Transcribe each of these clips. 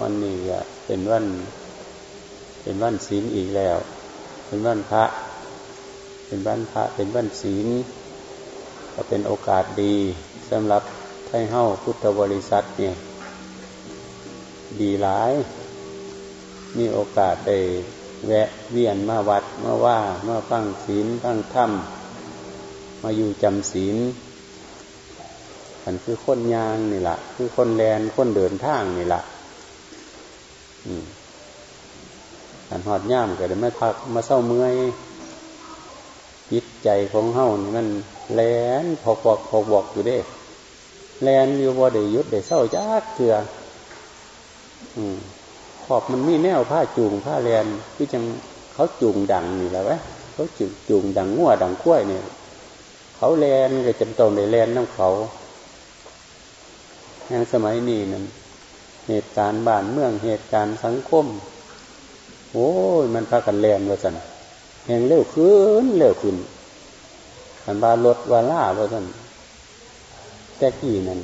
วันนี้ก็เป็นวัน เป็นวันศีลอีกแล้ว เป็นวันพระ เป็นวันพระ เป็นวันศีล ก็เป็นโอกาสดีสำหรับไทยเฮ้าพุทธบริษัทเนี่ย ดีหลาย มีโอกาสได้แวะเวียนมาวัดมาว่ามาฟังศีลฟังธรรม มาอยู่จำศีลอันคือคนยางนี่แหละคือคนแลนคนเดินทางนี่แหละ อันหอดย่ามก็ได้ไม่พักมาเศร้าเมื่อยจิตใจของเฮานี่มันแลนพอกบอกพอกบอกอยู่เด้ แลนอยู่บ่ได้ยุดได้เศร้าจักเถื่อขอบมันมีแนวผ้าจูงผ้าแลนที่จังเขาจูงดังนี่แหละวะเขาจูงจูงดังงัวดังข้วยเนี่ยเขาแลนก็จำตรงในแลนน้ำเขาอย่างสมัยนี้นั่น เหตุการณ์บ้านเมืองเหตุการณ์สังคม โอ้ย มันพากันแลนว่าสันแห่งเร็วขึ้นเร็วขึ้นอันบารถว่าล่าว่าสันแต่กี่นั่น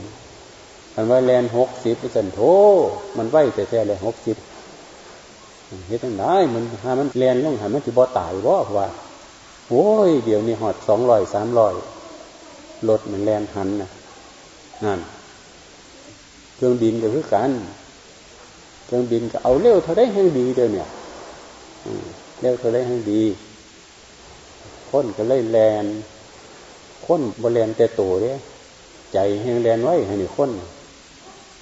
อันว่าแลนหกสิบว่าสันโถมันไหวแต่แท้เลยหกสิบเฮ็ดยังไงมันหามันแลนลงหามันจะบ่ตายบ่ว่าโอ้ย เดี๋ยวนี้หอดสองร้อยสามร้อยรถมันแลนหันนะนั่น เครื่องบินก็คือกันเครื่องบินก็เอาเร็วเท่าได้ให้ดีเดียวเนี่ยเร็วเท่าได้ให้ดีคนก็เลยแลนคนบรแลนแต่โตเนี่ยใจแห้งแลนไว้ให้หนึ่งคน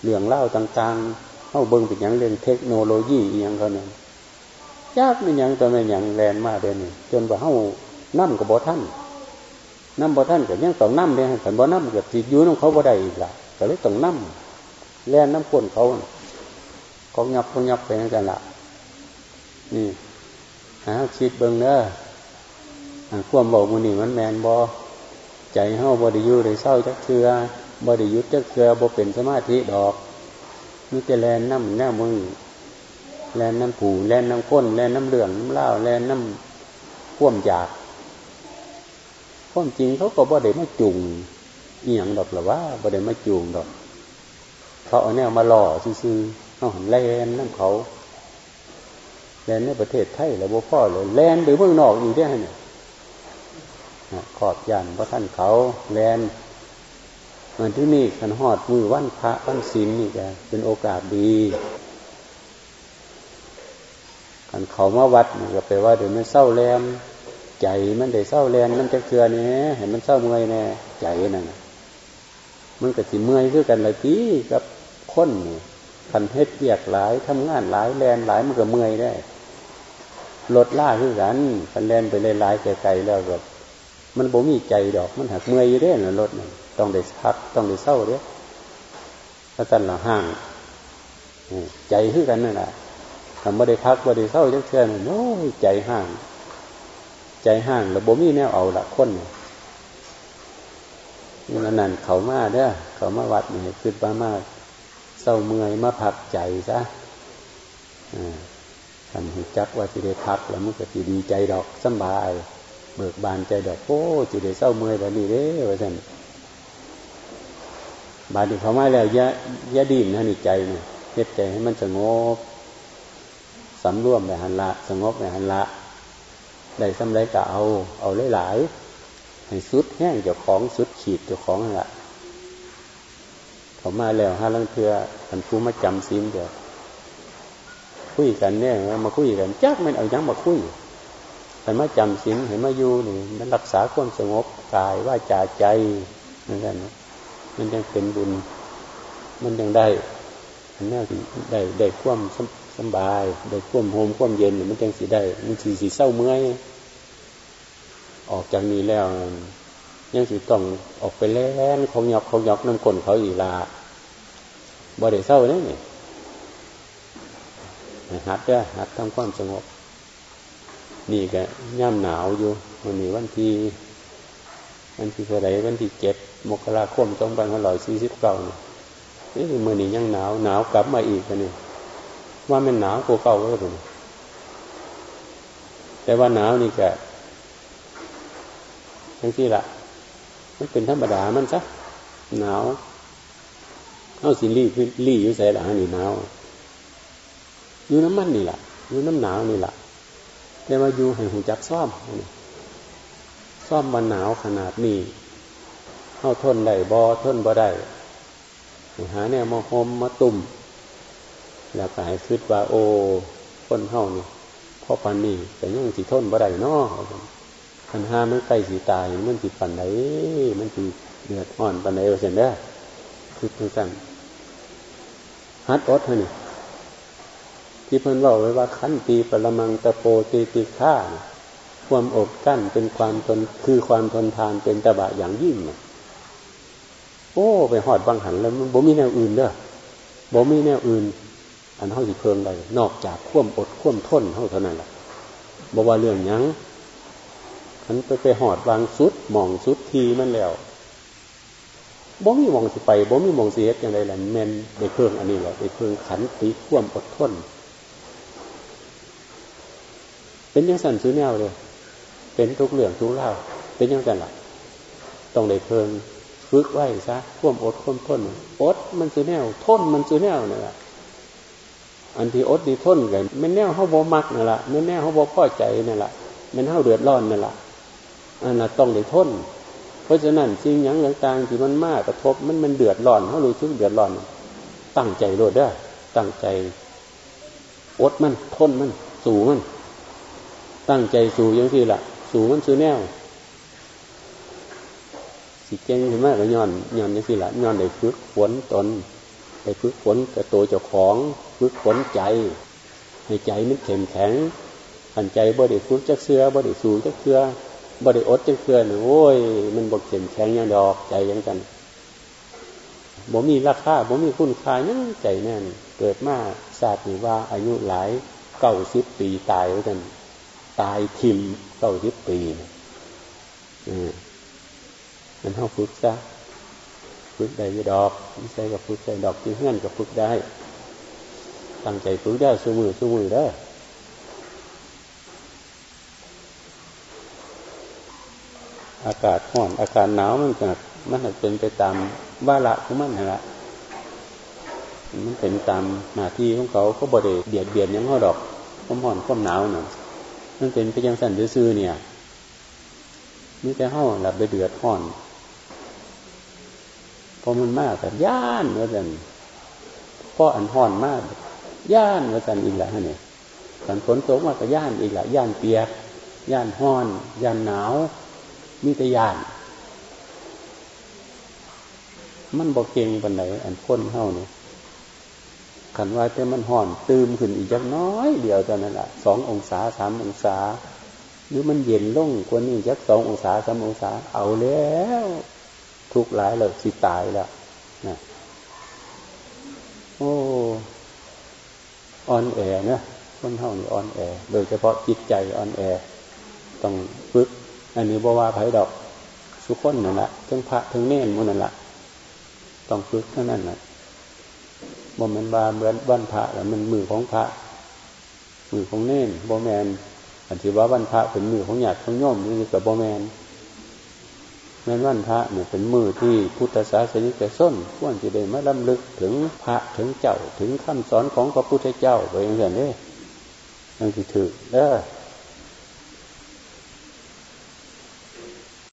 เรื่องเล่าต่างๆเข้าเบิ้งเป็นอย่างเรื่องเทคโนโลยีอย่างเขาเนี่ยยากไม่ยังตัวไม่ยังแลนมากเดยนี่จนว่าเข้านั่มกับบอท่านนั่มบอท่านกับยังต้องนั่มเลยแต่บอนั่มกับติดอยู่น้องเขาบ่ได้อีกละก็เลยต้องนั่ม แล่นน้ำก้นเขาเขาหยับเขาหยับไปนั่นกันละนี่หาคิดเบิ่งเน้อความบอกมือนี่มันแมนบอใจเฮาบอดีอยู่ได้เศร้าจักเทือบอดียุดจักเทือบอเป็นสมาธิดอกมีแต่แลนน้ำหน้ามือแลนน้ำผูแลนน้ำก้นแลนน้ำเหลืองน้ำเล่าแลนน้ำข่วมอยากความจริงเขาก็บ่ได้มาจุงเอียงดอกหรือว่าบ่ได้มาจูงดอก เขาเอาแนวมาหล่อซื่อๆเอาแลนนั่นเขาแลนในประเทศไทยแล้วบ่พ่อเลยแลนหรือเมืองนอกอีกได้เนี่ยขอบยันพระท่านเขาแลนมันที่นี่ขันหอดมือวันพระวันศีลนี่แกเป็นโอกาสดีขันเขามาวัดก็แปลว่าเดี๋ยวมันเศร้าแลนใจมันได้เศร้าแลนมันจะเกลือเนี่ยเห็นมันเศร้าเมื่อยแน่ใจนั่นมันก็สิเมื่อยคือกันเลยพี่กับ คนนี่คันเฮ็ดเบียกหลายทำงานหลายแลนหลายมันก็เมื่อยได้ลดล่าคือกันคันแลนไปเลยหลายไกลๆแล้วก็มันบ่มีใจดอก มันหักเมื่อยอยู่เด้นะรถนี่ต้องได้พักต้องได้เศร้าเด้ถ้าตันละห่างใจคือกันนั่นแหละทำบ่ได้พักบ่ได้เศร้าจังเชื่อโอ้ยใจห่าง ใจห่างแล้วบ่มีแนวเอาละคนนี่นั่นเขามาเด้อเขามาวัดนี่ขึ้นมามาก เศร้าเมื่อยมาพักใจซะทำให้จักว่าจะได้พักแล้วมันก็จะดีใจดอกสบาย เบิกบานใจดอกโอ้จะได้เศร้าเมื่อยแบบนี้เด้ว่าท่านบาดนี้เขาไม่แล้วยะยะดินนะนี่ใจเนี่ยเฮ็ดใจให้มันสงบสำรวมแบบหันละ สงบแบบหันละได้สำไรก็เอา เอาหลายๆให้สุดแห้งเจ้าของสุดขีดเจ้าของละ เขามาแล้วฮะลังเทือท่านผู้มาจำซีนเดียวคุยกันเนี่ยมาคุยกันจักมันเอายังมาคุยแต่มาจำศีลเห็นมาอยู่นี่มันรักษาความสงบกายว่าจาใจนั่นแหละมันยังเป็นบุญ มันยังได้อันนี้ได้ได้ความสบายได้ความโฮมความเย็นมันยังสีได้ มันสีสีเศร้าเมื่อยออกจากนี้แล้ว ยังสิต้องออกไปแล่นเขาหยอกเขาหยอกน้ำกลนเขาอีลาบ่ได้เศร้าเนี่ยหัดเด้อหัดทำความสงบ นี่ก็ย่ำหนาวอยู่วันนี้วันที่วันที่เท่าไรวันที่เจ็ดมกราคมสองพันห้าร้อยสี่สิบเก้านี่เมื่อนี้ยังหนาวหนาวกลับมาอีกกันนี่ว่ามันหนาวกว่าเก่าแล้วผมแต่ว่าหนาวนี่แกทั้งที่ละ มันเป็นธรรมดามันซะหนาวเอาสิรีรีอยู่ใส่หลังนี่หนาวอยู่น้ำมันนี่แหละอยู่น้ำหนาวนี่แหละแต่มาอยู่ให้หูจักซ่อมซ่อมมันหนาวขนาดนี้เข้าทนได้บอทนบ่ได้หาเนี่ยมาหอมมาตุ่มแล้วก็ให้คิดว่าโอ้คนเฮานี่พ่อปันนี่แต่ยังสิทนบ่ได้นอ คันห้ามันใกล้สีตายมันสิปันไหนมันสิเดือดอ่อนปันไหนว่าเช่นเด้อคือทังสั้นฮัดอดเท่านี้ที่เพิ่นบอกไว้ว่าขั้นตีปรมังตะโปตีตีฆ่าความอดกั้นเป็นความทนคือความทนทานเป็นตบะอย่างยิ่งโอ้ ไปหอดบางหันแล้วมันบ่มีแนวอื่นเด้อบ่มีแนวอื่น อันเท่าสิเพิ่งได้นอกจากข่วมอดข่วมทนเท่าเท่านั้นแหละบ่ว่าเรื่องยัง มันไปไปหอดวางสุดมองสุดทีมันแล้วบ่มีมองสิไปบ่มีมองเสียอย่างไรแหละแมนได้เพิ่งอันนี้แหละได้เพิ่งขันตีข่วมอดทนเป็นยังสั่นซื้อแนวเลยเป็นทุกเรื่องทุกเล่าเป็นยังสั่นล่ะต้องได้เพิ่งฝึกไว้ซะข่วมอดข่วมทนอดมันซื้อแนวทนมันซื้อแนวนี่แหละอันที่อดดีทนกันไม่แนวเขาบ่มักนั่แหละไม่แนวเขาบ่พอใจนั่แหละมันเขาเดือดร้อนนั่แหละ อันนั้นต้องได้ทนเพราะฉะนั้นสิ่งอย่างต่างๆที่มันมากกระทบมันมันเดือดร้อนเขารู้สึกเดือดร้อน ตั้งใจโลดได้ ตั้งใจอดมันทนมัน สู่มัน ตั้งใจสู่ยังที่ละสู่มันซื้อแนว สิเก่งขึ้นมากก็ย้อนย้อนยังที่ละย้อนได้ฝึกฝนตนได้ฝึกฝนกับตัวเจ้าของฝึกฝนใจ ให้ใจมันเข้มแข็งขันใจบ่ได้ฝึกจักเสือบ่ได้สู่จักเสือ บริอดจังเกือนโอ้ย มันบกเข้มแข็งยังดอกใจยังกันบ่มีราคาบ่มีคุณค่ายังใจแน่นเกิดมาศาสตร์นี่ว่าอายุหลายเก้าสิบปีตายแล้วกัน ตายทิมเก้าสิบปีอืมมันเท่าฝึกซะฝึกได้ยดอกไม่ใช่กับฝึกได้ดอกที่เฮือนกับฝึกได้ตั้งใจฝึกได้สู้มือสู้มือได้ อากาศร้อนอากาศหนาวมันก็มันเป็นไปตามว่าระของมันนะละมันเป็นตามหน้าที่ของเขาเขาบริเบียดเบียนยังเขาดอกความร้อนความหนาวน่ะมันเป็นไปยังสั่นซื่อเนี่ยมีแต่ห้อหลับไปเดือดห้อนพอมันมากแต่ย่านว่าสันพ่ออันห้อนมากย่านว่าสันอีกล้วเนี่ยสันฝนตกมากก็ย่านอีกล้วย่านเปียกย่านห้อนย่านหนาว มีแต่ยานมันบอกเก่งปันไหนอันพ้นเท่านี่ขันว่าแต่มันห่อนตืมขึ้นอีกจักน้อยเดียวตอนนั้นแหละสององศาสามองศา หรือมันเย็นลงกว่านี้จักสององศาสามองศา เอาแล้ว ทุกหลายเลยสิตายแล้วนะโอ้อ่อนแอนะคนเท่านี่อ่อนแอ โดยเฉพาะจิตใจอ่อนแอ ต้องฝึก อันนี้บว่าไผดอกสุขนนั่นแหละทั้งพระทั้งเน่นมันนั่นแหละต้องฝึกเท่านั้นแหละบ่มันบาเหมือนวันพระแล้วมันมือของพระ มือของเน่นบ่แมนอันที่ว่าวันพระเป็นมือของหยาดของโยมนี่กับบ่แมนแม้นวันพระเนี่ยเป็นมือที่พุทธศาสนิกชนควรจะได้มาล้ำลึกถึงพระถึงเจ้าถึงคำสอนของพระพุทธเจ้าไปอย่างนี้นั่นคือถือเด้อ